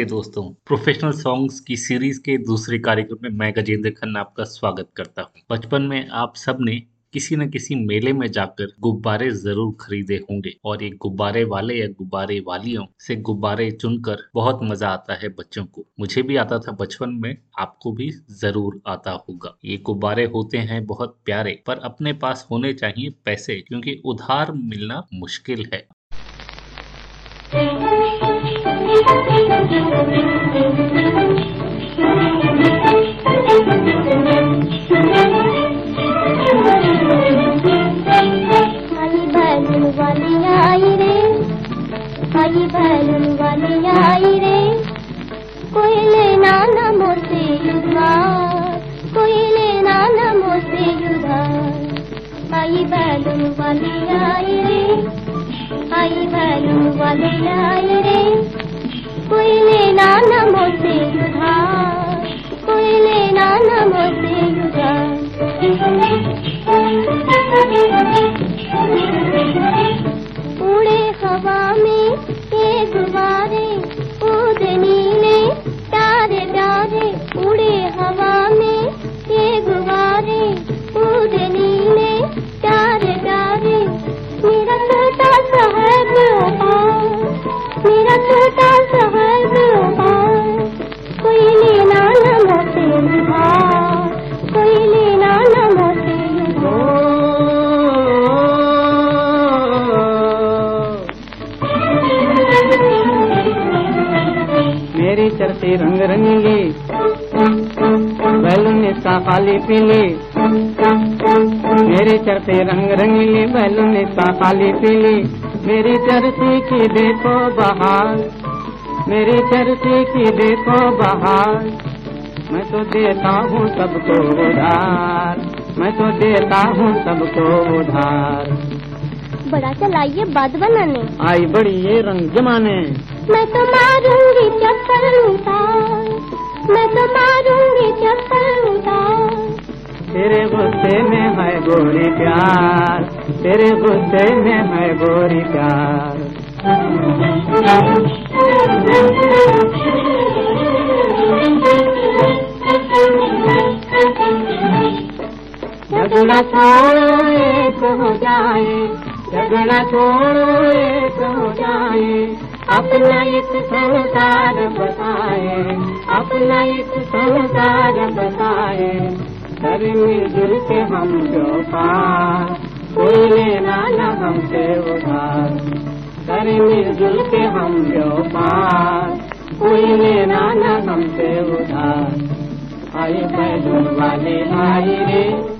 नमस्ते दोस्तों। Professional songs की सीरीज़ के दूसरे कार्यक्रम में मैं गजेंद्र खन्ना आपका स्वागत करता हूँ। बचपन में आप सबने किसी न किसी मेले में जाकर गुब्बारे ज़रूर खरीदे होंगे और ये गुब्बारे वाले या गुब्बारे वालियों से गुब्बारे चुनकर बहुत मज़ा आता है बच्चों को। मुझे भी आता था बचपन में, आपको भी ज़रूर आता होगा। ये गुब्बारे होते हैं बहुत प्यारे, पर अपने पास होने चाहिए पैसे, क्योंकि उधार मिलना मुश्किल है। वाली आई रे आई बैलून वाली आई रे कोई लेना न मोसे उधार उड़े हवा में ये गुब्बारे उद नीले प्यारे उड़े हवा में ये गुब्बारे उद नीले प्यारे। मेरा चरती रंग रंगीली बैलून खाली पीली। मेरी चरती की देखो बहार मेरी चरती की देखो बहार मैं तो देता हूँ सबको उधार मैं तो देता हूँ सबको उधार। बड़ा चलाइए बात बनाने। आई बड़ी ये रंग जमाने। मैं तो मारूँगी चक्कर मैं तो मारूँगी चक्कर तेरे गुस्से में है गोरी प्यार, तेरे गुस्से में है गोरी प्यार। झगड़ा छोड़ो एक हो जाए झगड़ा छोड़ो एक हो जाए, अपना एक संसार बताए अपना एक संसार बताए कर मिलजुल के हम जो पार। कोई लेना न हमसे उधार। कर दिल के हम जो पार। कोई लेना न हमसे उधार। आई बैलून वाले आई रे।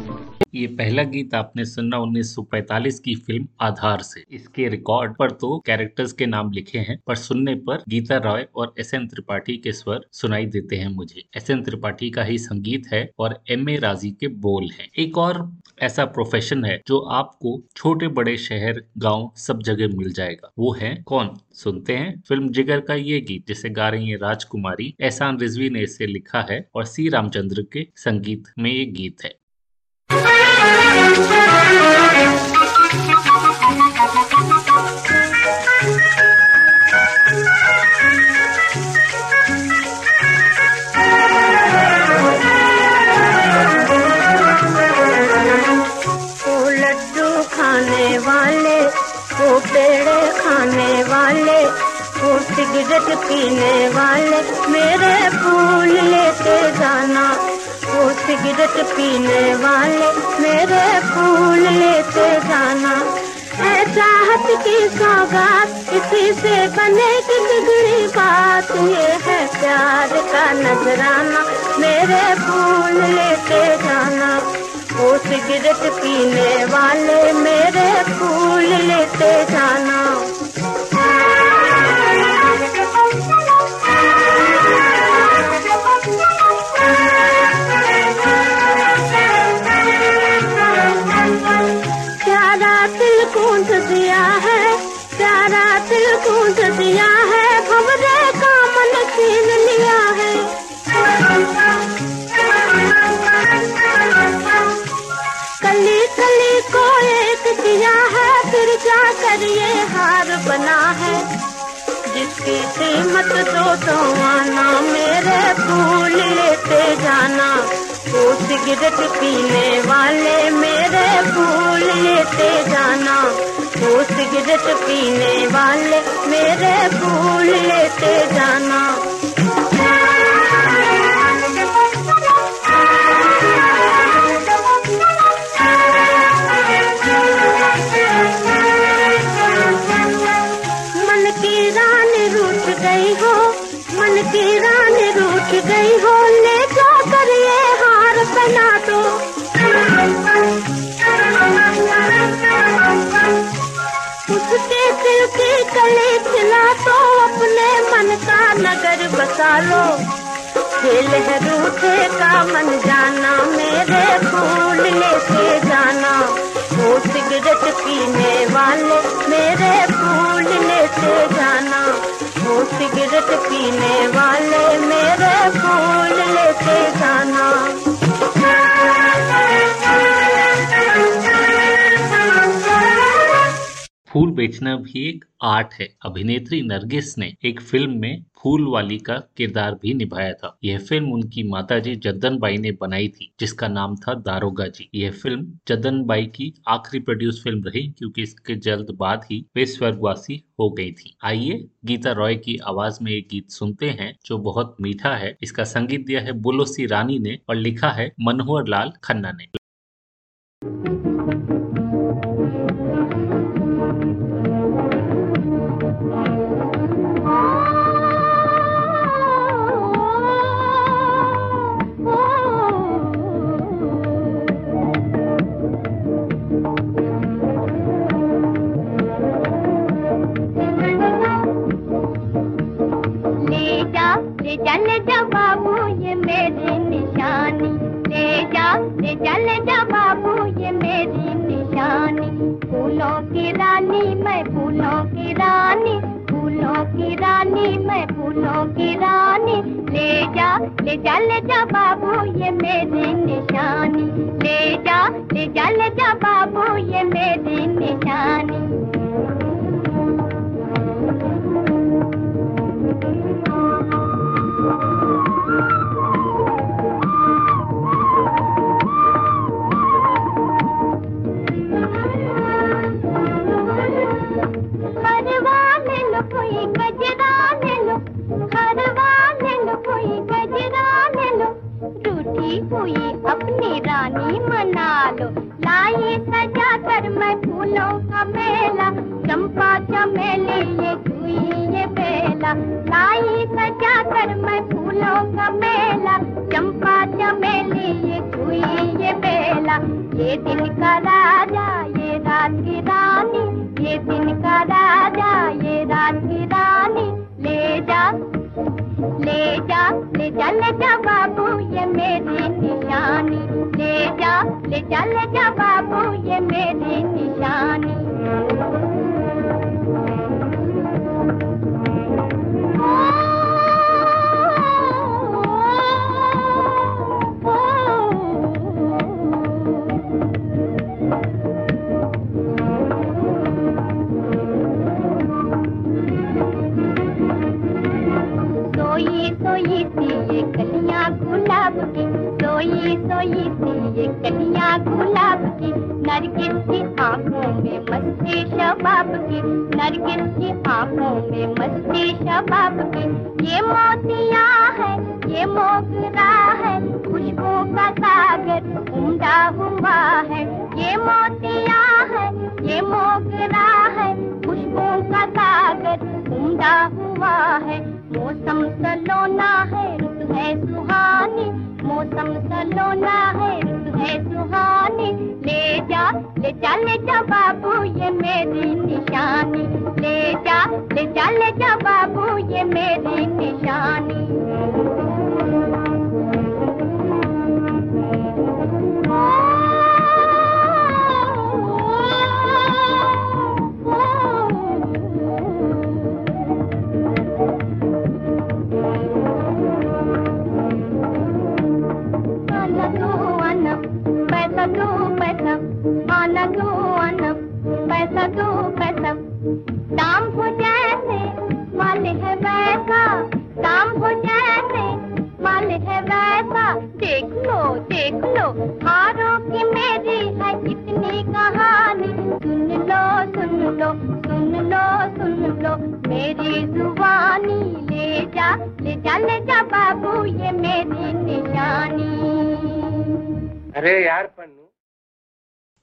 ये पहला गीत आपने सुना 1945 की फ़िल्म आधार से। इसके रिकॉर्ड पर तो कैरेक्टर्स के नाम लिखे हैं, पर सुनने पर गीता रॉय और एस एन त्रिपाठी के स्वर सुनाई देते हैं मुझे। एस एन त्रिपाठी का ही संगीत है और एम ए राज़ी के बोल हैं। एक और ऐसा प्रोफेशन है जो आपको छोटे बड़े शहर, गाँव सब जगह मिल जाएगा। वो है कौन? सुनते हैं। फ़िल्म जिगर का ये गीत, जिसे गा रही है राजकुमारी, एहसान रिजवी ने इसे लिखा है और सी रामचंद्र के संगीत में ये गीत है। सिगरेट पीने वाले मेरे फूल लेते जाना। सिगरेट पीने वाले मेरे फूल लेते जाना। है चाहत की सौगात, इसी से बने की बिगड़ी बात। ये है प्यार का नजराना, मेरे फूल लेते जाना। वो सिगरेट पीने वाले मेरे फूल लेते जाना। कूद दिया है, प्यारा दिल कूद दिया है भवरे का मन छीन लिया है। कली कली को एक किया है, फिर जा कर ये हार बना है। जिसकी कीमत दो तो आना, मेरे फूल लेते जाना। वो सिगरेट पीने वाले मेरे फूल लेते जाना। वो सिगरेट पीने वाले मेरे फूल लेते जाना। मन की रानी रूठ गई हो, मन की रानी रूठ गई हो। उसके दिल की कली खिला अपने मन का नगर बसा लो। का मन जाना, मेरे फूल लेके जाना। वो सिगरेट पीने वाले, मेरे फूल लेते जाना। वो सिगरेट पीने वाले, मेरे फूल लेते जाना। फूल बेचना भी एक आर्ट है। अभिनेत्री नरगिस ने एक फ़िल्म में फूल वाली का किरदार भी निभाया था। यह फ़िल्म उनकी माताजी जद्दन बाई ने बनाई थी, जिसका नाम था दारोगा जी। यह फ़िल्म जद्दन बाई की आखिरी प्रोड्यूस फ़िल्म रही, क्योंकि इसके जल्द बाद ही वे स्वर्गवासी हो गई थी। आइए गीता रॉय की आवाज़ में एक गीत सुनते हैं, जो बहुत मीठा है। इसका संगीत दिया है बुलोसी रानी ने और लिखा है मनोहर लाल खन्ना ने। ले जा जा बाबू ये मेरी निशानी। ले जा ले जा जा बाबू ये मेरी निशानी। फूलों की रानी, मैं फूलों की रानी। फूलों की रानी, मैं फूलों की रानी। ले जा ले जा जा बाबू ये मेरी निशानी। ले जा ले जा जा बाबू ये मेरी निशानी।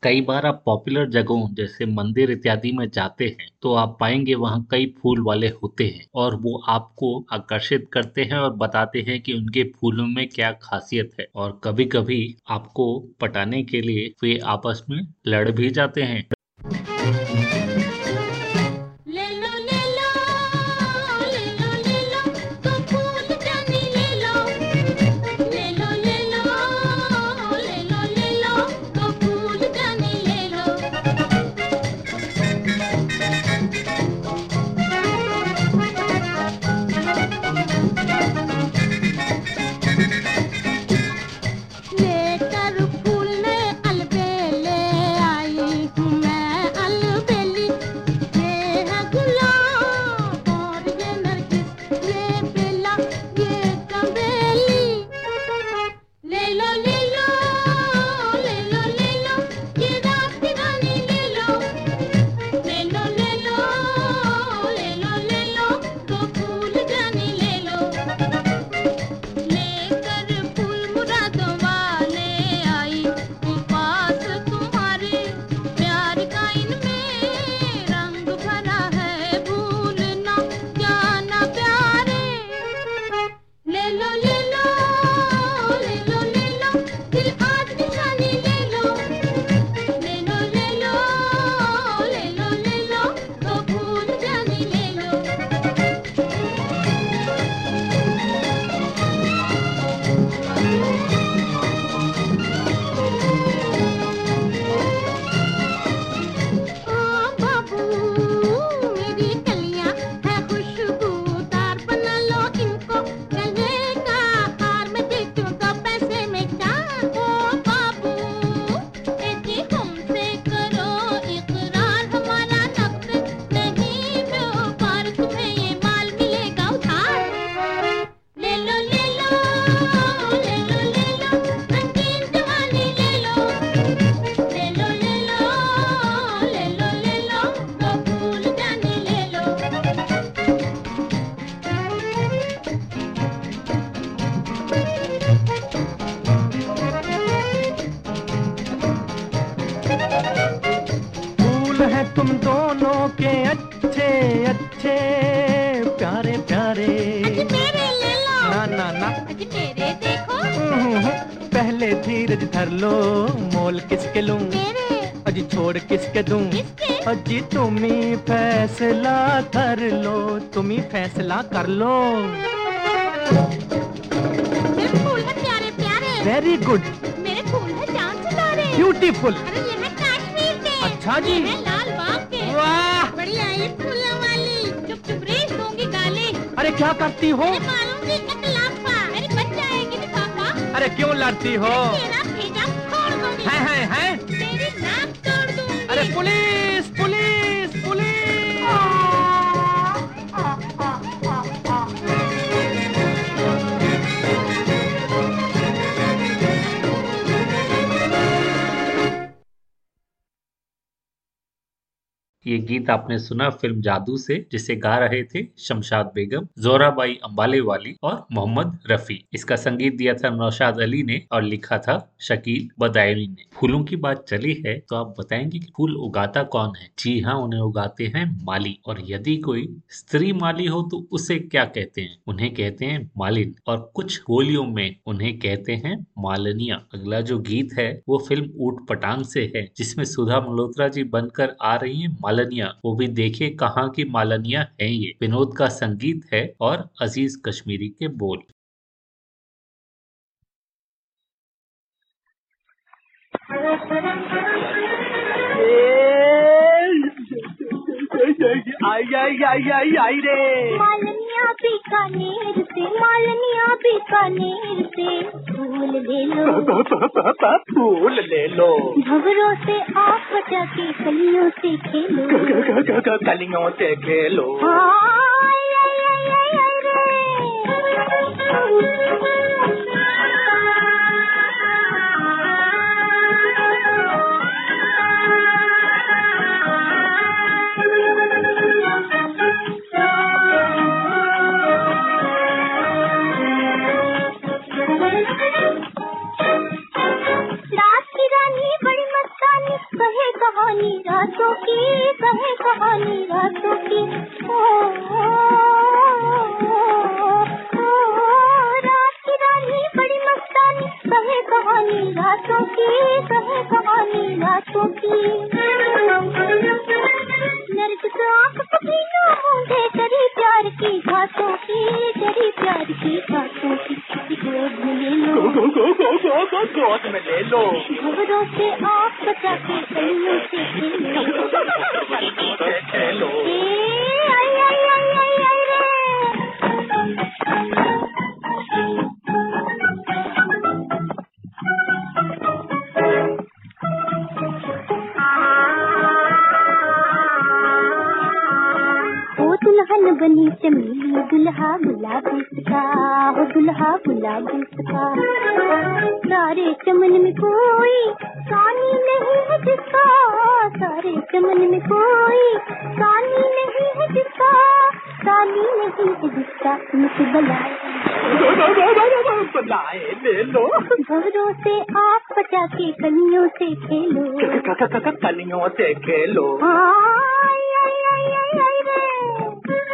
कई बार आप पॉपुलर जगहों, जैसे मंदिर इत्यादि में जाते हैं तो आप पाएँगे वहाँ कई फूल वाले होते हैं और वो आपको आकर्षित करते हैं और बताते हैं कि उनके फूलों में क्या खासियत है। और कभी कभी आपको पटाने के लिए वे आपस में लड़ भी जाते हैं। फैसला कर लो। मेरे फूल है प्यारे प्यारे। वेरी गुड मेरे फूल है चाँद सितारे ब्यूटीफुल अरे ये है कश्मीर के। अच्छा जी। है लाल बाग के। वाह। बढ़िया ये फूलों वाली। चुप चुप रेस दूँगी गाली। अरे क्या करती हो? अरे मारूँगी कतलाफा मेरी बच जाएगी लिफाफा अरे क्यों लड़ती हो? है है है। ये गीत आपने सुना फ़िल्म जादू से, जिसे गा रहे थे शमशाद बेगम, जोराबाई अम्बाले वाली और मोहम्मद रफी। इसका संगीत दिया था नौशाद अली ने और लिखा था शकील बदायनी ने। फूलों की बात चली है तो आप बताएँगे कि फूल उगाता कौन है? जी हाँ उन्हें उगाते हैं माली। और यदि कोई स्त्री माली हो तो उसे क्या कहते हैं? उन्हें कहते हैं मालिन। और कुछ बोलियों में उन्हें कहते हैं मालनिया। अगला जो गीत है, वो फ़िल्म ऊट पटांग से है, जिसमें सुधा मल्होत्रा जी बनकर आ रही है मालनिया वो भी देखे कहाँ की मालनिया है ये। विनोद का संगीत है और अज़ीज़ कश्मीरी के बोल। आई आई आई आई आई रे। मालनिया बीकानेर से मालनिया बीकानेर से। फूल ले लो। फूल ले लो। भवरों से आप बचा के कलियों से खेलो। कलियों से खेलो। हाय, कहे कहानी रातों की कहे कहानी रातों की। ओ, रात की रानी बड़ी मस्तानी। कहे कहानी रातों की कहे कहानी रातों की। नरगिस आँख पसीना मूंधे डरी प्यार की बातों की डरी प्यार की बातों की। में ले लो गो गो गो गो गो गोद में ले लो खबरों से आप बचा के कलियों बनी चमेली दुल्हा गुलाबी का हो दुल्हा गुलाबी सारे चमन में कोई सानी नहीं है जिसका सारे चमन में कोई सानी नहीं है जिसका सानी नहीं है जिसका मुझे बुलाए। बुलाए ले लो। भवरों से आप बचा के कलियों से खेलो। कलियों से खेलो आई, आई, आई, आई रे।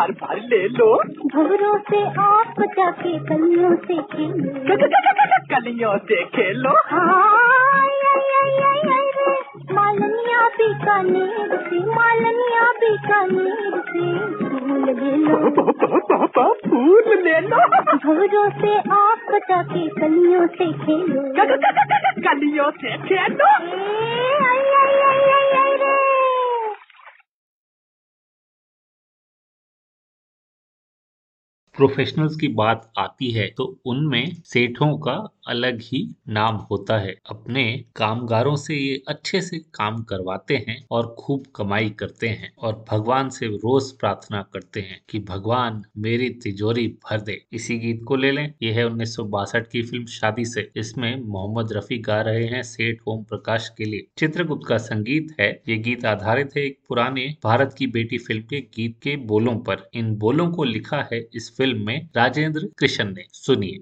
भर भर ले लो। भवरों से आप बचा के कलियों से खेलो। कलियों से खेलो। मालनिया बीकानेर से मालनिया बीकानेर से फूल ले लो फूल ले लो भवरों से आप बचा के कलियों से खेलो। कलियों से खेलो। प्रोफेशनल्स की बात आती है तो उनमें सेठों का अलग ही नाम होता है। अपने कामगारों से ये अच्छे से काम करवाते हैं और खूब कमाई करते हैं और भगवान से रोज प्रार्थना करते हैं कि भगवान मेरी तिजोरी भर दे। इसी गीत को ले लें। यह है उन्नीस सौ बासठ की फ़िल्म शादी से इसमें मोहम्मद रफी गा रहे हैं सेठ ओम प्रकाश के लिए। चित्रगुप्त का संगीत है। ये गीत आधारित है एक पुराने भारत की बेटी फ़िल्म के गीत के बोलों पर। इन बोलों को लिखा है इस फ़िल्म में राजेंद्र कृष्ण ने। सुनिए।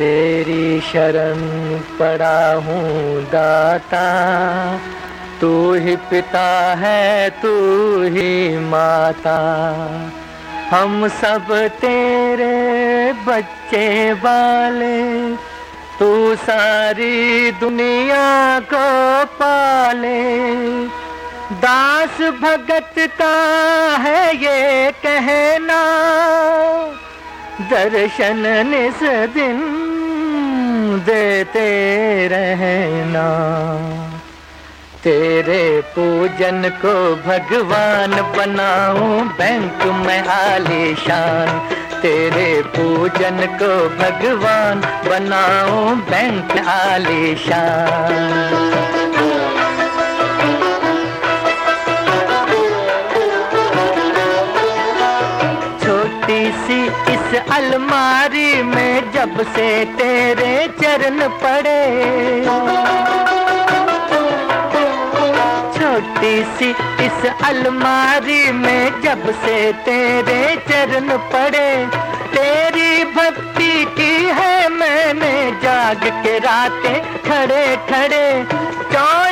तेरी शरण पड़ा हूँ दाता। तू ही पिता है, तू ही माता। हम सब तेरे बच्चे वाले। तू सारी दुनिया को पाले। दास भगत का है ये कहना। दर्शन निस दिन देते रहना। तेरे पूजन को भगवान बनाऊँ, बैंक में आलीशान। तेरे पूजन को भगवान बनाऊँ, बैंक आलीशान। सी इस अलमारी में जब से तेरे चरण पड़े। छोटी सी इस अलमारी में जब से तेरे चरण पड़े। तेरी भक्ति की है मैंने जाग के रातें खड़े खड़े चौड़ी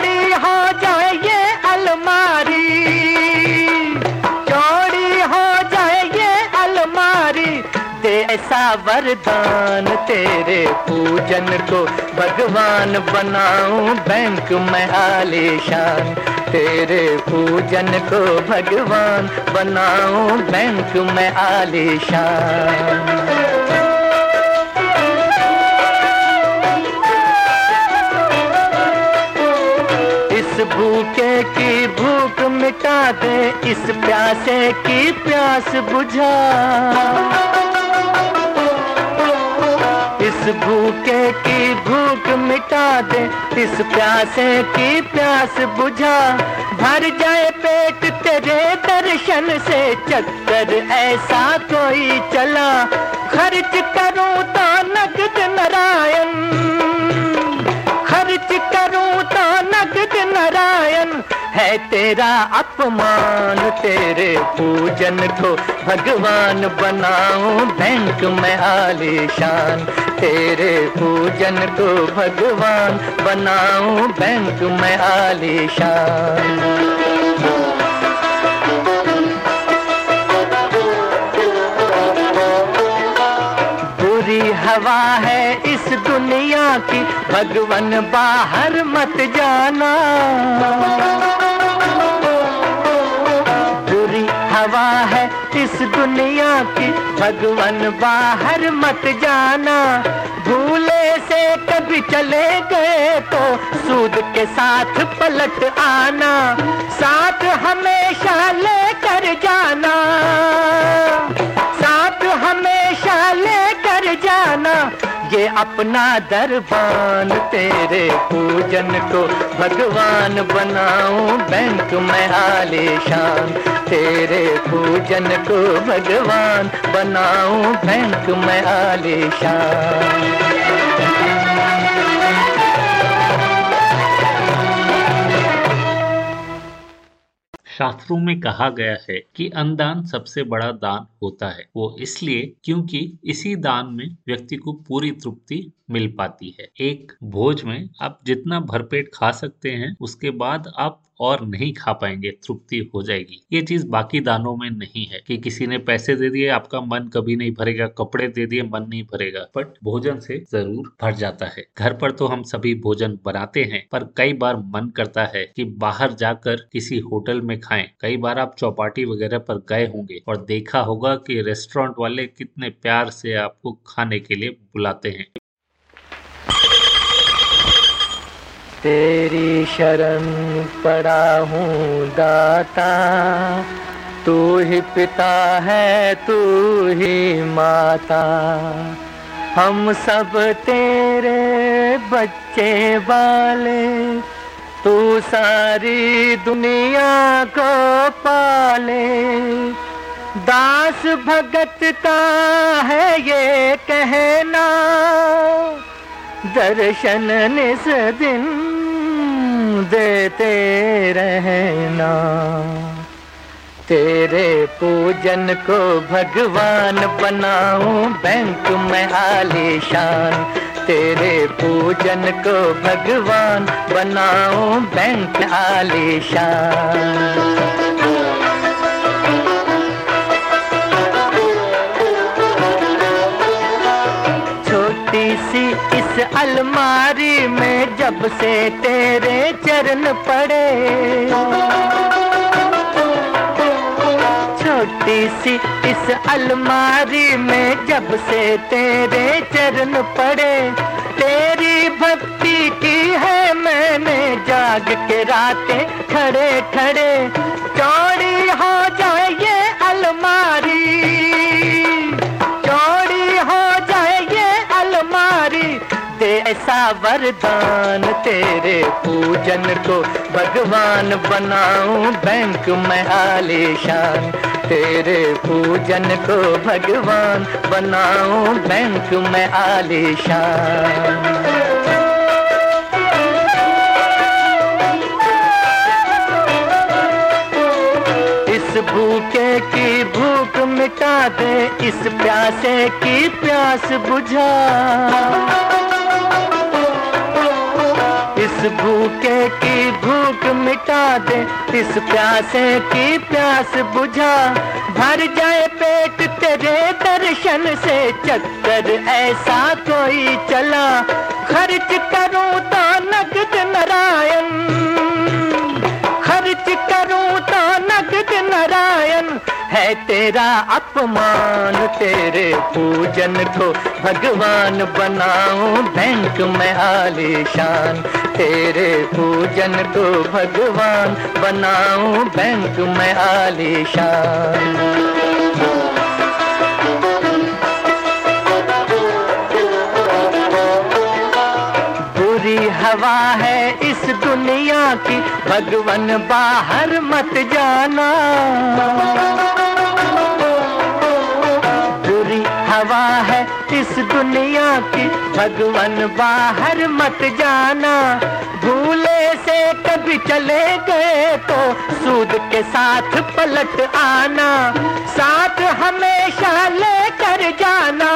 वरदान तेरे पूजन को भगवान बनाऊँ बैंक में आलीशान। तेरे पूजन को भगवान बनाऊँ बैंक में आलीशान। इस भूखे की भूख मिटा दे, इस प्यासे की प्यास बुझा। भूखे की भूख मिटा दे, इस प्यासे की प्यास बुझा। भर जाए पेट तेरे दर्शन से, चक्कर ऐसा कोई चला। खर्च करूँ तो नगद नारायण। है तेरा अपमान, तेरे पूजन को भगवान बनाऊँ, बैंक में आलीशान। तेरे पूजन को भगवान बनाऊँ, बैंक में आलीशान। बुरी हवा है इस दुनिया की भगवान बाहर मत जाना। बुरी हवा है इस दुनिया की भगवान बाहर मत जाना। भूले से कभी चले गए तो सूद के साथ पलट आना। साथ हमेशा लेकर जाना। अपना दरबान, तेरे पूजन को भगवान बनाऊँ, बैंक में आलीशान। तेरे पूजन को भगवान बनाऊँ, बैंक में आलीशान। शास्त्रों में कहा गया है कि अनदान सबसे बड़ा दान होता है। वो इसलिए क्योंकि इसी दान में व्यक्ति को पूरी तृप्ति मिल पाती है। एक भोज में आप जितना भरपेट खा सकते हैं, उसके बाद आप और नहीं खा पाएँगे, तृप्ति हो जाएगी। ये चीज़ बाकी दानों में नहीं है कि किसी ने पैसे दे दिए, आपका मन कभी नहीं भरेगा, कपड़े दे दिए, मन नहीं भरेगा। बट भोजन से ज़रूर भर जाता है। घर पर तो हम सभी भोजन बनाते हैं, पर कई बार मन करता है कि बाहर जाकर किसी होटल में खाएँ। कई बार आप चौपाटी वगैरह पर गए होंगे और देखा होगा कि रेस्टोरेंट वाले कितने प्यार से आपको खाने के लिए बुलाते हैं। तेरी शरण पड़ा हूँ दाता, तू ही पिता है, तू ही माता। हम सब तेरे बच्चे वाले, तू सारी दुनिया को पाले। दास भगत का है ये कहना। दर्शन निस दिन देते रहना। तेरे पूजन को भगवान बनाऊँ, बैंक में आलीशान। तेरे पूजन को भगवान बनाऊँ, बैंक आलीशान। सी इस अलमारी में जब से तेरे चरण पड़े। छोटी सी इस अलमारी में जब से तेरे चरण पड़े। तेरी भक्ति की है मैंने जाग के रातें खड़े खड़े चौड़ी हो जाए ऐसा वरदान तेरे पूजन को भगवान बनाऊँ बैंक में आलीशान। तेरे पूजन को भगवान बनाऊँ बैंक में आलीशान। भूखे की भूख मिटा दे, इस प्यासे की प्यास बुझा। इस भूखे की भूख मिटा दे, इस प्यासे की प्यास बुझा। भर जाए पेट तेरे दर्शन से, चक्कर ऐसा कोई चला। खर्च करूँ तो नगद नारायण, खर्च करूँ तो नगद नारायण, है तेरा अपमान, तेरे पूजन को भगवान बनाऊँ, बैंक में आलीशान। तेरे पूजन को भगवान बनाऊँ, बैंक में आलीशान। हवा है इस दुनिया की, भगवन बाहर मत जाना। बुरी हवा है इस दुनिया की, भगवन बाहर मत जाना। भूले से कभी चले गए तो सूद के साथ पलट आना। साथ हमेशा लेकर जाना।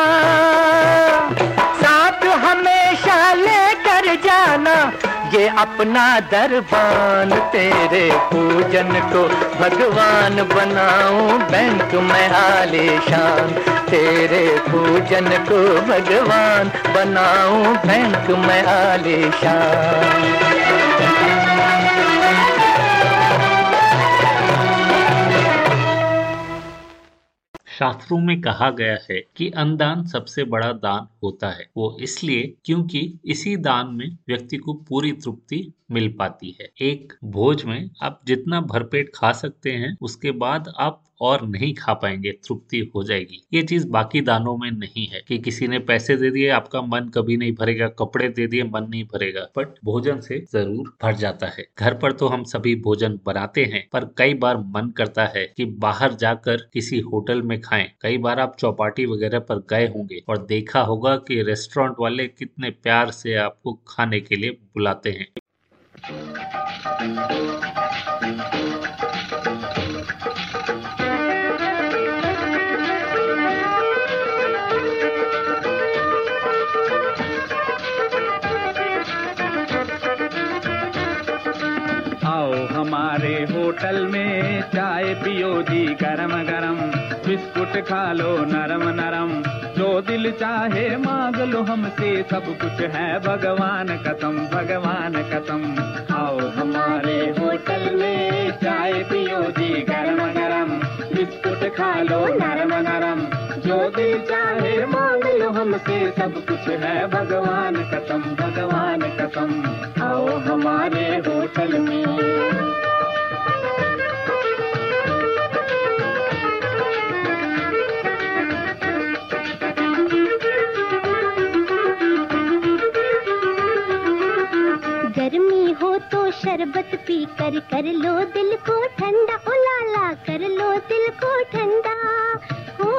अपना दरबान तेरे पूजन को भगवान बनाऊँ, बैंक में आलीशान। तेरे पूजन को भगवान बनाऊँ, बैंक में आलीशान। शास्त्रों में कहा गया है कि अनदान सबसे बड़ा दान होता है। वो इसलिए क्योंकि इसी दान में व्यक्ति को पूरी तृप्ति मिल पाती है। एक भोज में आप जितना भरपेट खा सकते हैं, उसके बाद आप और नहीं खा पाएँगे, तृप्ति हो जाएगी। ये चीज़ बाकी दानों में नहीं है कि किसी ने पैसे दे दिए, आपका मन कभी नहीं भरेगा, कपड़े दे दिए, मन नहीं भरेगा। बट भोजन से ज़रूर भर जाता है। घर पर तो हम सभी भोजन बनाते हैं, पर कई बार मन करता है कि बाहर जाकर किसी होटल में खाएँ। कई बार आप चौपाटी वगैरह पर गए होंगे और देखा होगा कि रेस्टोरेंट वाले कितने प्यार से आपको खाने के लिए बुलाते हैं। होटल में चाय पियो जी, गरम गरम। बिस्कुट खा लो नरम नरम। जो दिल चाहे मांग लो हमसे, सब कुछ है भगवान कसम भगवान कसम। आओ हमारे होटल में चाय पियो जी, गरम गरम। बिस्कुट खा लो नरम नरम। जो दिल चाहे मांग लो हमसे, सब कुछ है भगवान कसम भगवान कसम। आओ हमारे होटल में। पी कर कर लो दिल को ठंडा, ओ लाला कर लो दिल को ठंडा। हो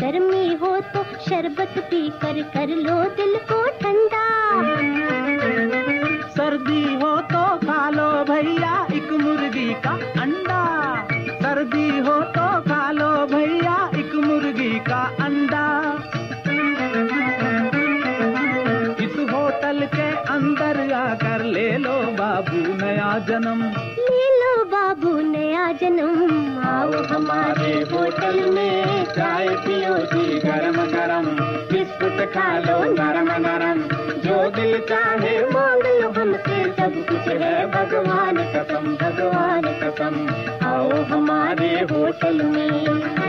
गर्मी हो तो शरबत पी कर कर लो दिल नया आओ हमारे होटल में चाय पियो जी, गरम गरम। बिस्कुट खा लो नरम नरम। जो दिल चाहे मांग लो हमसे सब कुछ है भगवान कसम भगवान कसम। आओ हमारे होटल में।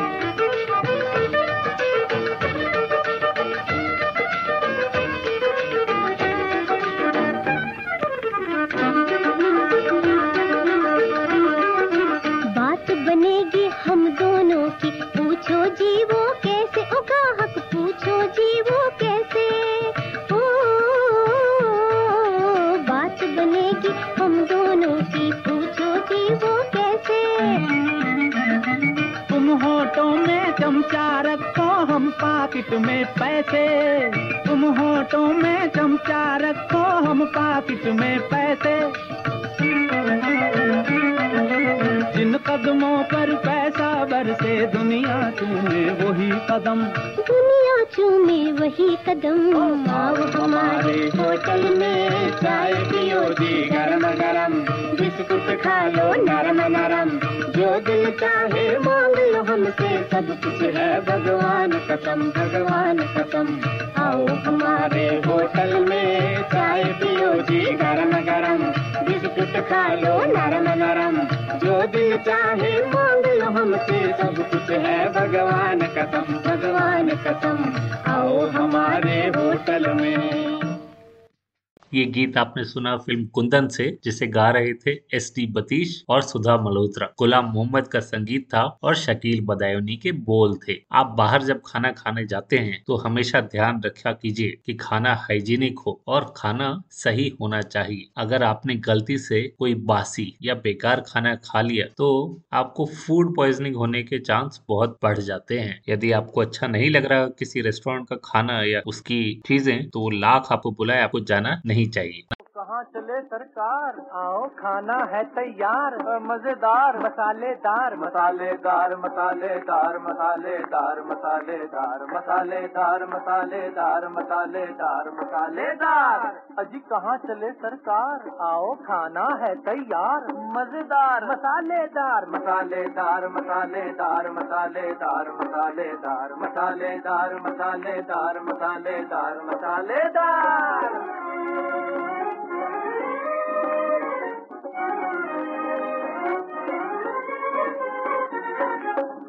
हमसे सब कुछ है। भगवान कसम भगवान कसम आओ हमारे होटल में चाय पियो जी गरम गरम बिस्कुट खा लो, नरम नरम। जो दिल चाहे मांग लो हमसे। सब कुछ है, भगवान कसम भगवान कसम आओ हमारे होटल में। ये गीत आपने सुना फ़िल्म कुंदन से, जिसे गा रहे थे एस डी बतीश और सुधा मल्होत्रा। गुलाम मोहम्मद का संगीत था और शकील बदायूनी के बोल थे। आप बाहर जब खाना खाने जाते हैं तो हमेशा ध्यान रखा कीजिए कि खाना हाइजीनिक हो और खाना सही होना चाहिए। अगर आपने गलती से कोई बासी या बेकार खाना खा लिया तो आपको फ़ूड पॉइजनिंग होने के चांस बहुत बढ़ जाते हैं। यदि आपको अच्छा नहीं लग रहा किसी रेस्टोरेंट का खाना या उसकी चीज़ें तो वो लाख आपको बुलाए, आपको जाना नहीं चाहिए। कहाँ चले सरकार आओ खाना है तैयार मज़ेदार मसालेदार मसालेदार मसालेदार मसालेदार मसालेदार मसालेदार मसालेदार मसालेदार मसालेदार अजी कहाँ चले सरकार आओ खाना है तैयार मज़ेदार मसालेदार मसालेदार मसालेदार मसालेदार मसालेदार मसालेदार मसालेदार मसालेदार मसालेदार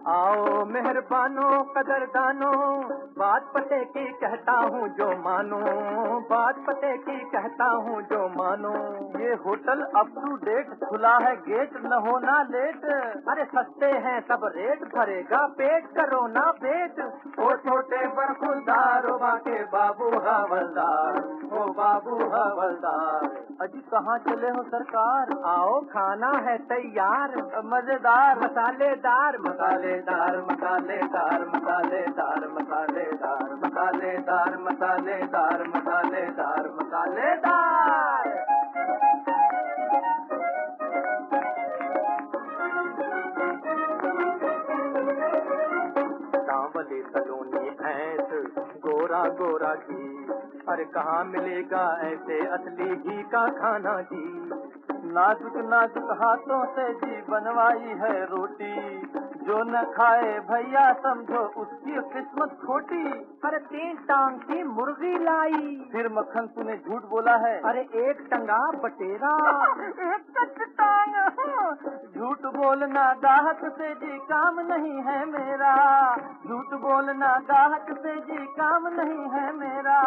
आओ मेहरबानो, कदरदानो, बात पते की कहता हूँ जो मानो, बात पते की कहता हूँ जो मानो। ये होटल अप टू डेट खुला है गेट न होना लेट अरे सस्ते हैं, सब रेट भरेगा, पेट करो ना पेट। वो छोटे पर खुलदार बाके बाबू हवलदार, ओ बाबू हवलदार। अजी कहाँ चले हो सरकार? आओ, खाना है तैयार, मज़ेदार मसालेदार। मसालेदार मसालेदार मसालेदार मसालेदार मसालेदार मसालेदार मसालेदार मसालेदार सांवले सलोनी भैंस, गोरा गोरा घी। अरे कहाँ मिलेगा ऐसे असली घी का खाना जी नाजुक नाजुक हाथों से जी बनवाई है रोटी। जो न खाए भैया समझो उसकी किस्मत छोटी अरे तीन टांग की मुर्गी लाई। फिर मक्खन तूने झूठ बोला है। अरे एक टंगा बटेरा। एक झूठ बोलना गाहक से जी काम नहीं है मेरा। झूठ बोलना गाहक से जी काम नहीं है मेरा।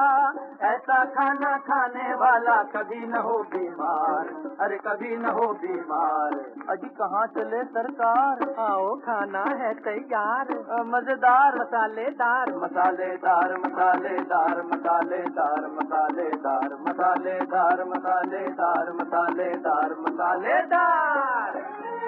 ऐसा खाना खाने वाला कभी न हो बीमार। अरे कभी न हो बीमार। अजी कहाँ चले सरकार? आओ खाना है तैयार। मज़ेदार, मसालेदार। मसालेदार मसालेदार मसालेदार मसालेदार मसालेदार मसालेदार मसालेदार मसालेदार। कुर्ता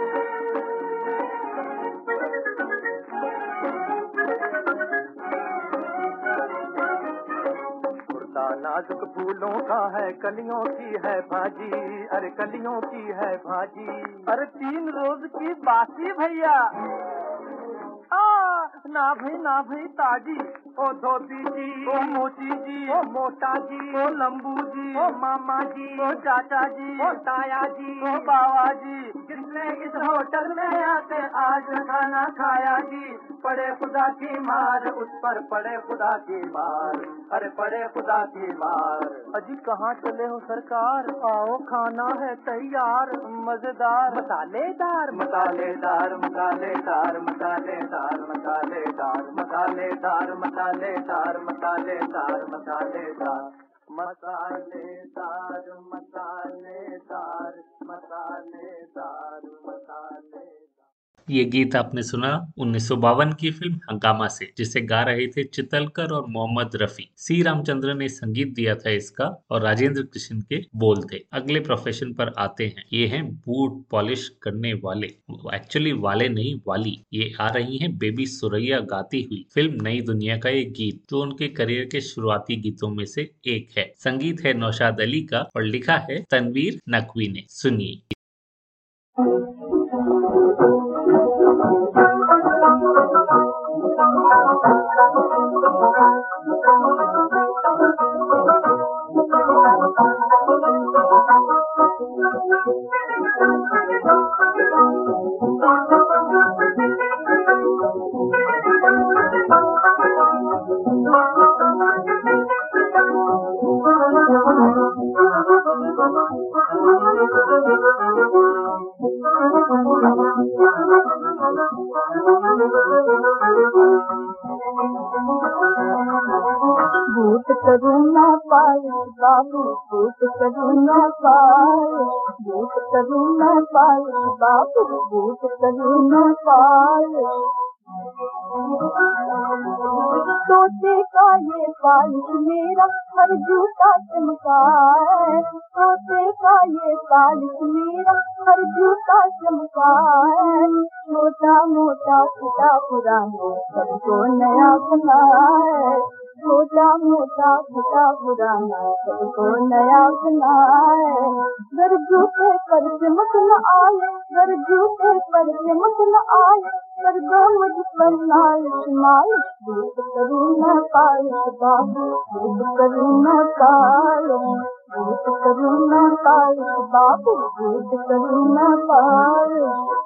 नाजुक फूलों का है कलियों की है भाजी। अरे कलियों की है भाजी। अरे तीन रोज की बासी भैया। आ, ना भाई ना भाई ताजी। ओ धोबी जी ओ मोची जी ओ मोटा जी ओ लंबू जी ओ मामा जी ओ चाचा जी ओ ताया जी ओ बाबा जी। किसने इस होटल में आते आज खाना खाया जी। पड़े खुदा की मार उस पर पड़े खुदा की मार। अरे पड़े खुदा की मार। अजी कहाँ चले हो सरकार? आओ खाना है तैयार मज़ेदार। मसालेदार मसालेदार मसालेदार मसालेदार। मसालेदार मसालेदार मसालेदार मसालेदार मसालेदार मसालेदार मसालेदार मसालेदार मसालेदार ये गीत आपने सुना, उन्नीस सौ बावन की फ़िल्म हंगामा से, जिसे गा रहे थे चितलकर और मोहम्मद रफी। सी. रामचंद्र ने संगीत दिया था इसका और राजेंद्र कृष्ण के बोल थे। अगले प्रोफेशन पर आते हैं। ये हैं बूट पॉलिश करने वाले एक्चुअली वाले नहीं, वाली। ये आ रही हैं बेबी सुरैया गाती हुई। फ़िल्म नई दुनिया का एक गीत, जो उनके करियर के शुरुआती गीतों में से एक है। संगीत है नौशाद अली का और लिखा है तनवीर नकवी ने। सुनिए। Thank you. सोचे का ये पालिश मेरा, हर जूता चमका है सोचे का ये पालिश मेरा, हर जूता चमका है छोटा मोटा फटा पुराना सबको नया बना है मोटा फटा पुराना सबको नया है घर जूते पर चमक न आए घर जूते पर चमक न पालिश बाबू दूत करूँ मैं पालिश दूत करूँ मैं पालिश बाबू दूत करूँ मैं पालिश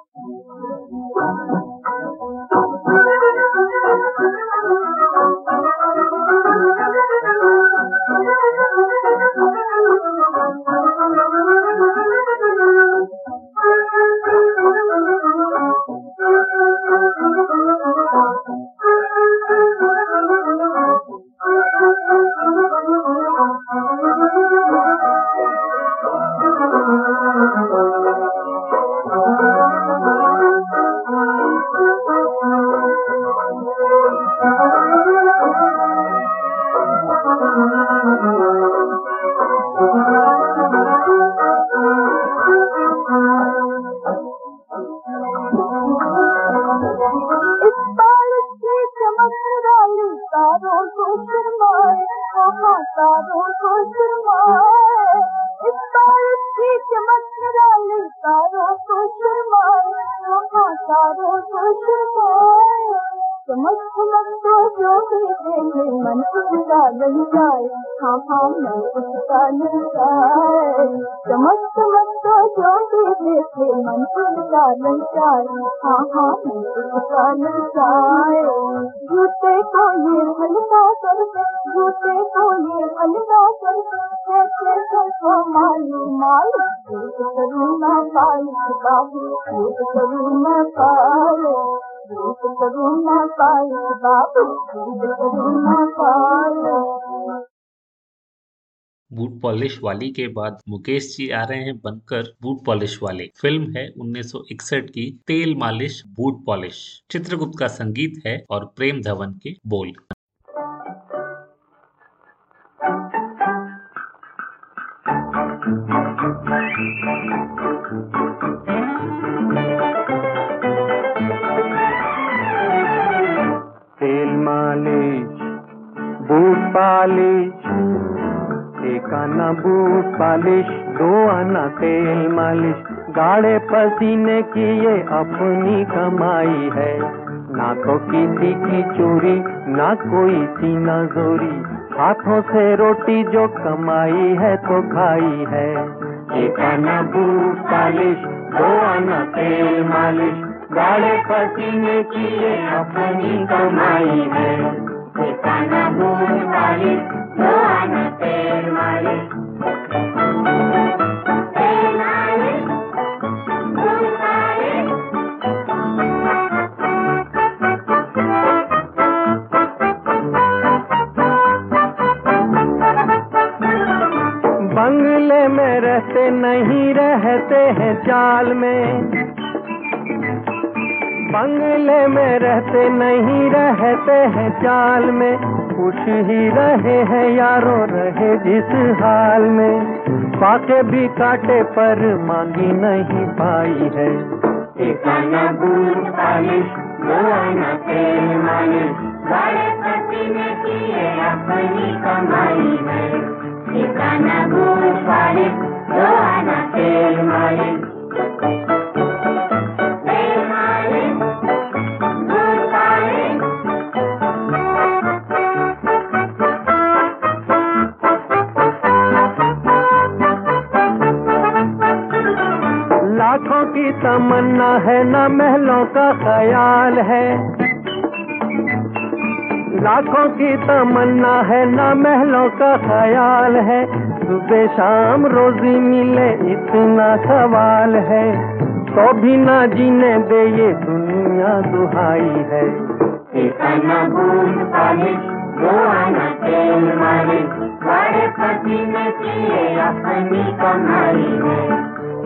पॉलिश वाली के बाद मुकेश जी आ रहे हैं बनकर बूट पॉलिश वाले। फ़िल्म है 1961 की तेल मालिश, बूट पॉलिश। चित्रगुप्त का संगीत है और प्रेम धवन के बोल। तेल मालिश, बूट पालिश एक बूट पालिश दो आना तेल मालिश। गाढ़े पसीने की ये अपनी कमाई है। ना तो किसी की चोरी, ना कोई सीना जोरी। हाथों से रोटी जो कमाई है तो खाई है। एक आना बूट पालिश दो आना तेल मालिश। गाढ़े पसीने की ये अपनी कमाई है। आना बूट पालिश दो आना तेल बंगले में रहते नहीं, रहते हैं चाल में। बंगले में रहते नहीं, रहते हैं चाल में। खुश ही रहे हैं यारों रहे जिस हाल में। पाके भी काटे पर मांगी नहीं पाई है। एक आना दो आना तेल मालिश। बड़े पसीने किए अपनी कमाई है एक आना दो आना तेल तमन्ना है न महलों का ख्याल है। लाखों की तमन्ना है न महलों का ख्याल है। सुबह शाम रोजी मिले इतना सवाल है। तो भी ना जीने दे ये दुनिया दुहाई है। तेल अपनी कमाई है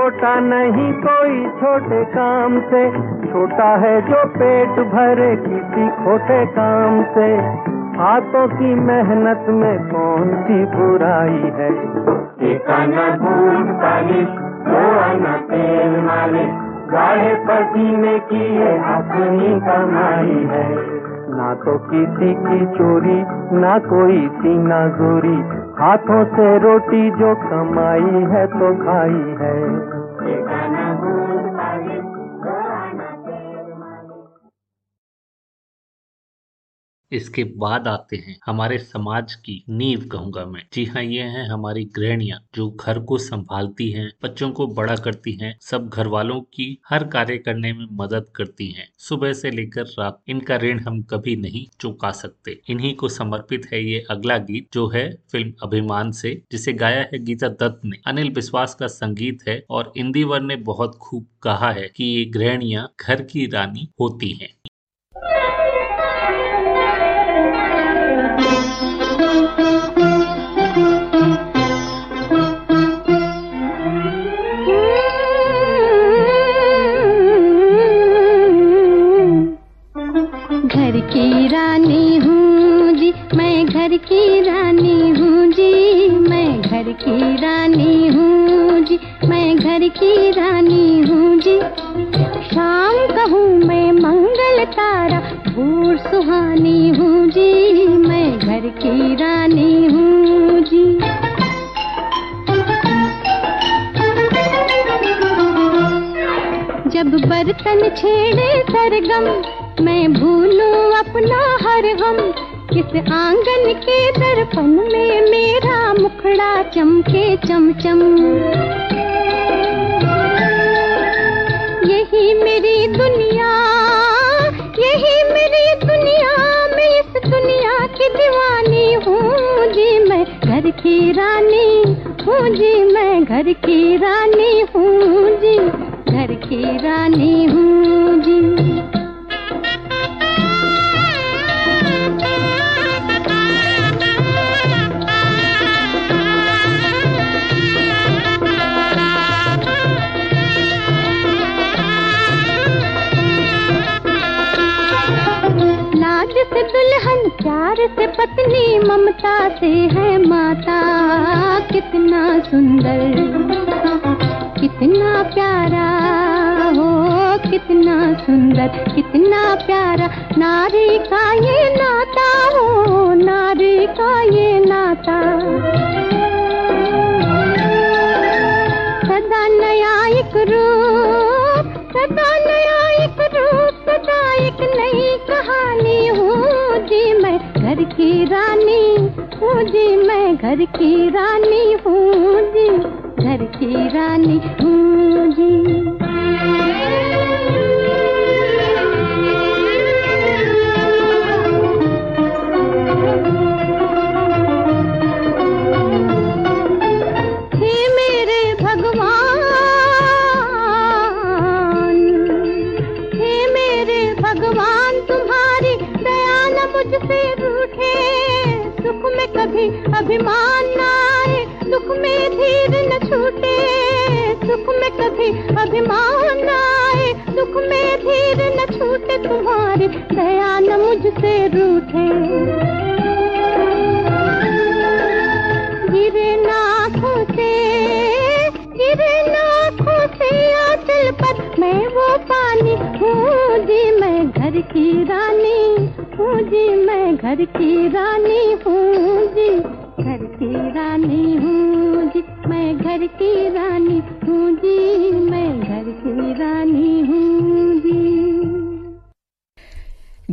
छोटा नहीं कोई छोटे काम से। छोटा है जो पेट भरे किसी खोटे काम से। हाथों की मेहनत में कौन सी बुराई है? एक आना बूट पालिश दो आना तेल मालिश। गाढ़े पसीने की ये अपनी कमाई है। ना तो किसी की चोरी ना कोई सीना जोरी हाथों से रोटी जो कमाई है तो खाई है। इसके बाद आते हैं हमारे समाज की नींव, कहूँगा मैं। जी हाँ ये हैं हमारी गृहणियाँ जो घर को संभालती हैं, बच्चों को बड़ा करती हैं, सब घर वालों की हर कार्य करने में मदद करती हैं। सुबह से लेकर रात, इनका ऋण हम कभी नहीं चुका सकते। इन्हीं को समर्पित है ये अगला गीत, जो है फ़िल्म अभिमान से, जिसे गाया है गीता दत्त ने। अनिल विश्वास का संगीत है और इंदिवर ने बहुत खूब कहा है कि ये गृहणियाँ घर की रानी होती हैं। की रानी हूँ जी। मैं घर की रानी हूँ जी। मैं घर की रानी हूँ जी। मैं घर की रानी हूँ जी। शाम कहूँ मैं मंगल तारा भूर सुहानी हूँ जी। मैं घर की रानी हूँ जी। जब बर्तन छेड़े सरगम मैं भूलूं अपना हर गम। किस आँगन के दर्पण में मेरा मुखड़ा चमके चमचम। यही मेरी दुनिया, यही मेरी दुनिया, मैं इस दुनिया की दीवानी हूँ जी, मैं घर की रानी हूँ जी, मैं घर की रानी हूँ जी, घर की रानी हूँ। प्यार से पत्नी ममता से है माता। कितना सुंदर, कितना प्यारा, हो कितना सुंदर, कितना प्यारा। नारी का ये नाता, हो नारी का ये नाता। की रानी हूँ जी मैं घर की रानी हूँ जी घर की रानी हूँ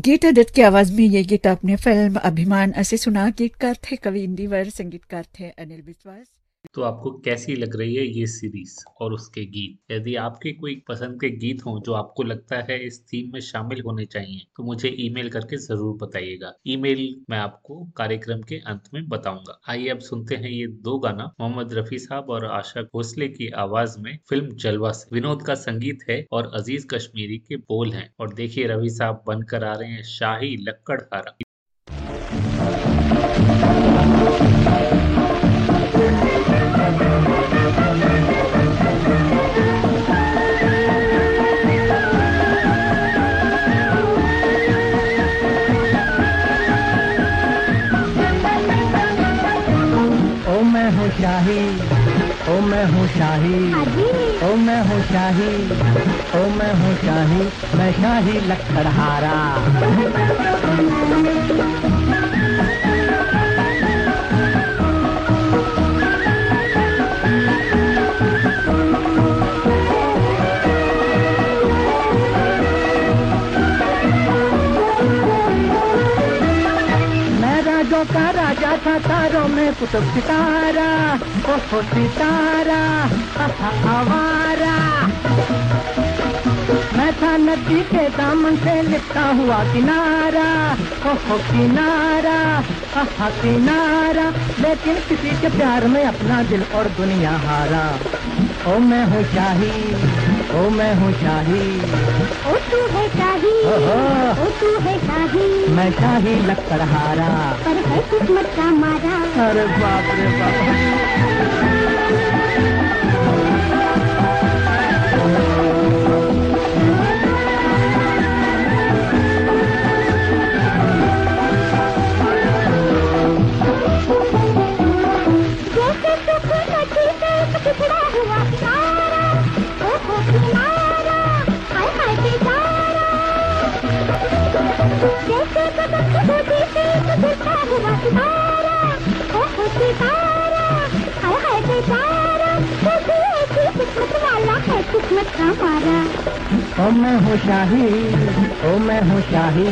गीता दत्त की आवाज़ में ये गीत आपने फ़िल्म अभिमान ऐसे सुना गीतकार थे, कवि इंदिवर, संगीतकार थे अनिल विश्वास। तो आपको कैसी लग रही है ये सीरीज़ और उसके गीत? यदि आपके कोई पसंद के गीत हों जो आपको लगता है इस थीम में शामिल होने चाहिए तो मुझे ईमेल करके ज़रूर बताइएगा। ईमेल मैं आपको कार्यक्रम के अंत में बताऊँगा। आइए अब सुनते हैं ये दो गाना। मोहम्मद रफी साहब और आशा भोसले की आवाज़ में फ़िल्म जलवा से। विनोद का संगीत है और अज़ीज़ कश्मीरी के बोल है। और देखिए रवि साहब बनकर आ रहे हैं शाही लक्कड़हारा ओ शाही। ओ मैं हूँ शाही। ओ मैं हूँ शाही। मैं शाही लक्कड़हारा तारों में कुतुब सितारा ओ हो सितारा आहा आवारा। मैं था नदी के दामन से लिपटा हुआ किनारा ओ हो किनारा आहा किनारा लेकिन किसी के प्यार में अपना दिल और दुनिया हारा। ओ मैं हूँ शाही, ओ मैं हूँ शाही। तू है शाही। ओ तू है शाही। मैं शाही लक्कड़हारा पर है किस्मत का मारा। अरे बाप रे बाप। ओ मैं हूँ शाही, ओ मैं हूँ शाही।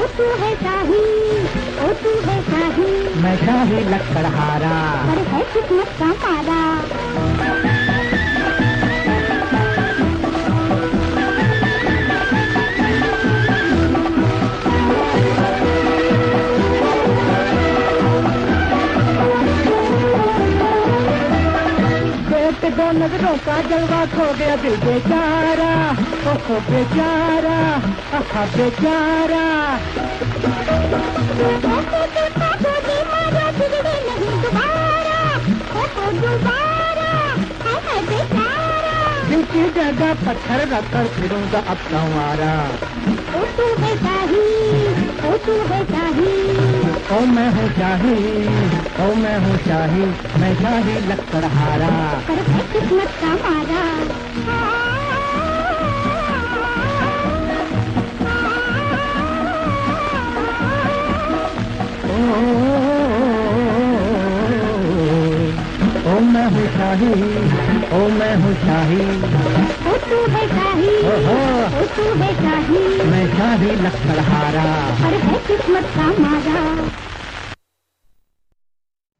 ओ तू है शाही ओ तू है शाही मैं शाही लक्कड़हारा पर है किस्मत का मारा देख दो नज़रों का जलवा खो गया दिल बेचारा ओ हो बेचारा अखा बेचारा नहीं हो दोबारा की जगह पत्थर रखकर फिरूँगा अब संवारा ओ तू है शाही ओ तू है शाही ओ मैं हूँ शाही ओ मैं हूँ शाही मैं शाही लक्कड़हारा पर किस्मत का मारा ओ, ओ मैं हूँ शाही ओ मैं हूँ शाही। ओ तू है शाही। ओहो। ओ तू है शाही। मैं शाही लखड़हारा पर है किस्मत का मारा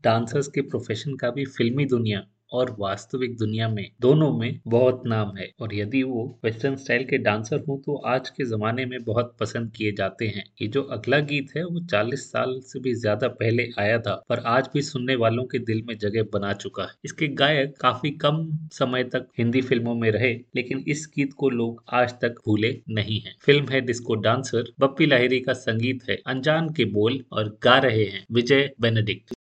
डांसर्स के प्रोफेशन का भी फिल्मी दुनिया। और वास्तविक दुनिया में दोनों में बहुत नाम है। और यदि वो वेस्टर्न स्टाइल के डांसर हों तो आज के जमाने में बहुत पसंद किए जाते हैं। ये जो अगला गीत है, वो 40 साल से भी ज़्यादा पहले आया था, पर आज भी सुनने वालों के दिल में जगह बना चुका है। इसके गायक काफ़ी कम समय तक हिंदी फ़िल्मों में रहे, लेकिन इस गीत को लोग आज तक भूले नहीं है। फ़िल्म है डिस्को डांसर बप्पी लाहिरी का संगीत है, अनजान के बोल और गा रहे हैं, विजय बेनेडिक्ट।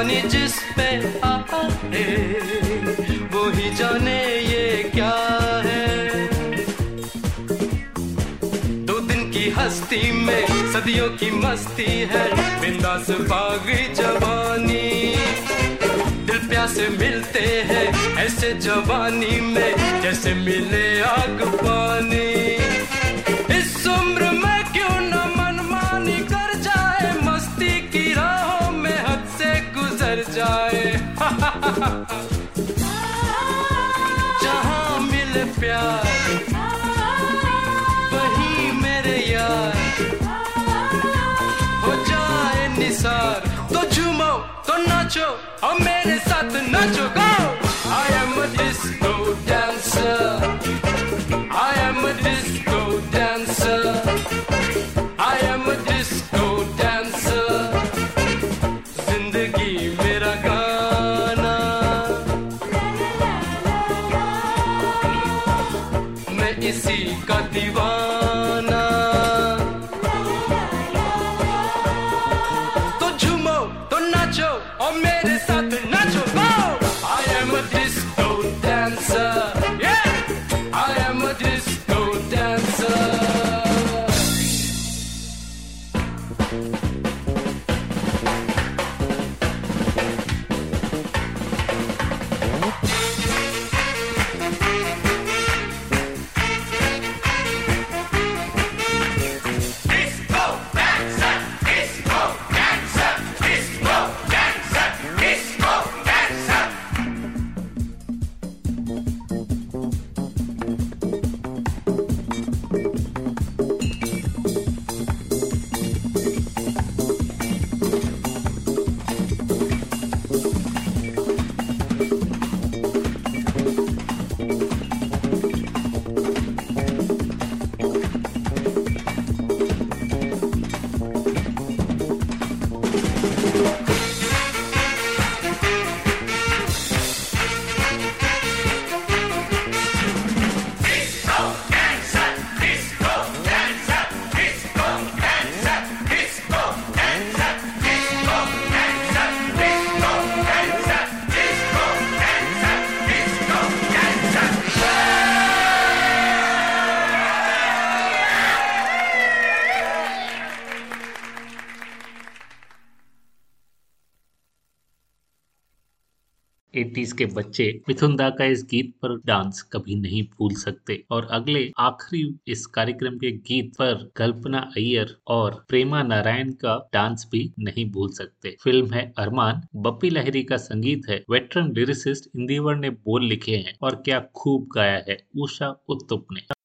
जवानी जिस पे आए वो ही जाने ये क्या है। दो दिन की हस्ती में सदियों की मस्ती है, बिंदास बाग जवानी। दिल प्यासे मिलते हैं ऐसे जवानी में, जैसे मिले आग पानी। मेरे साथ नाचो गो। I am a disco dancer I am a disco dancer eighties के बच्चे मिथुन दा का इस गीत पर डांस कभी नहीं भूल सकते। और अगले आखिरी इस कार्यक्रम के गीत पर कल्पना अय्यर और प्रेमा नारायण का डांस भी नहीं भूल सकते। फ़िल्म है अरमान, बप्पी लहरी का संगीत है, वेटरन लिरिसिस्ट इंदिवर ने बोल लिखे हैं, और क्या खूब गाया है, उषा उत्तुप ने।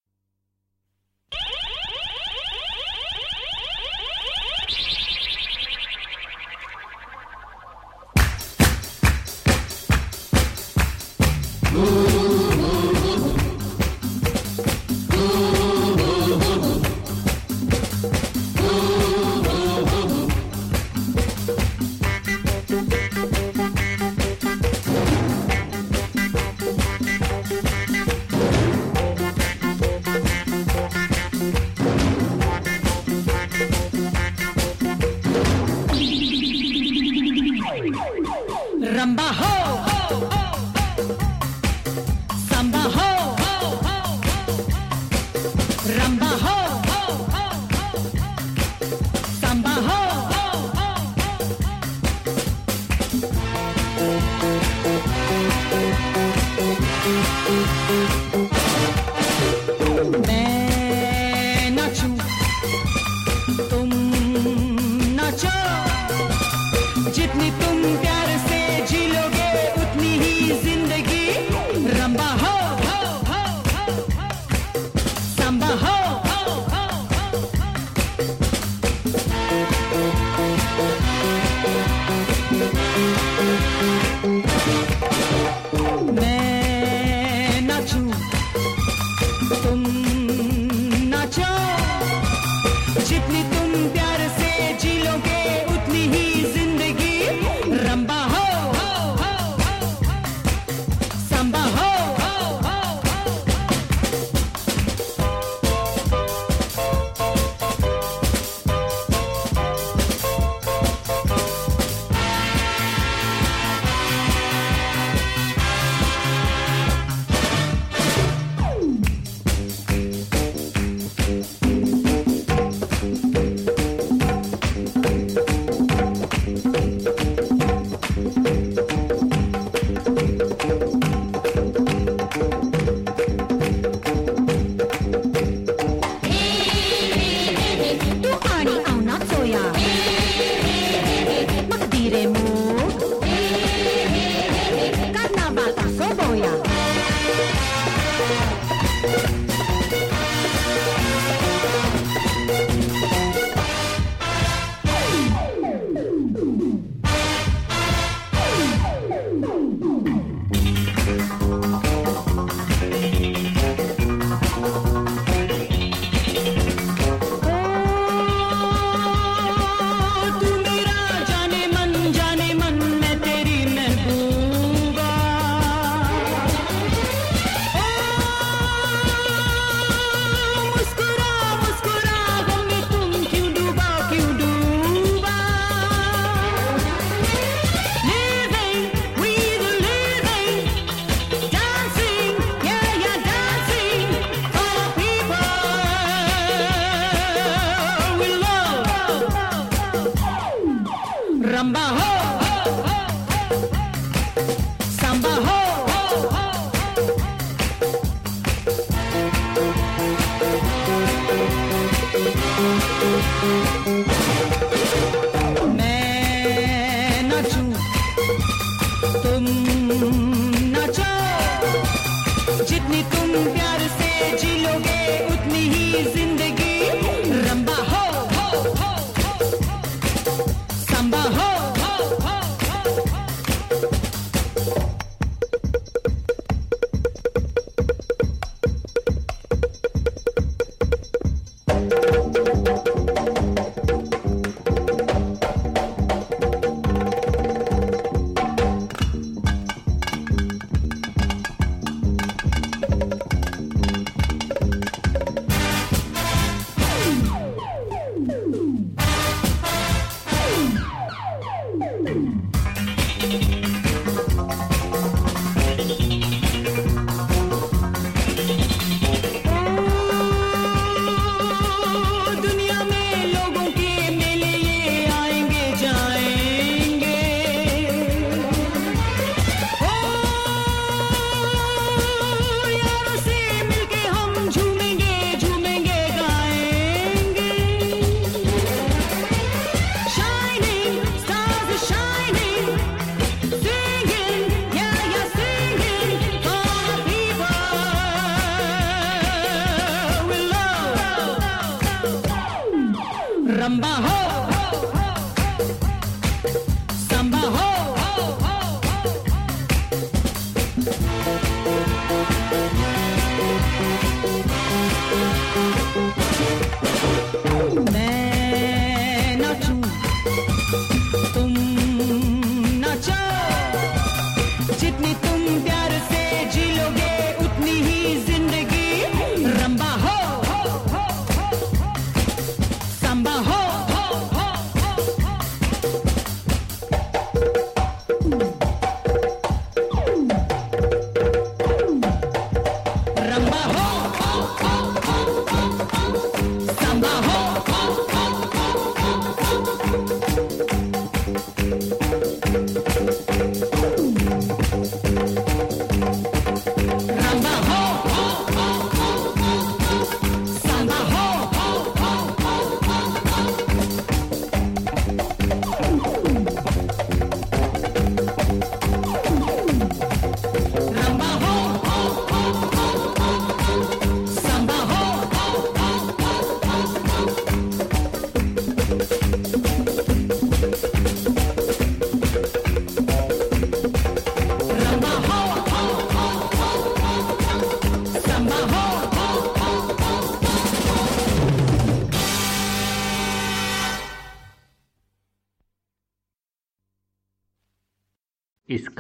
रंबा हो।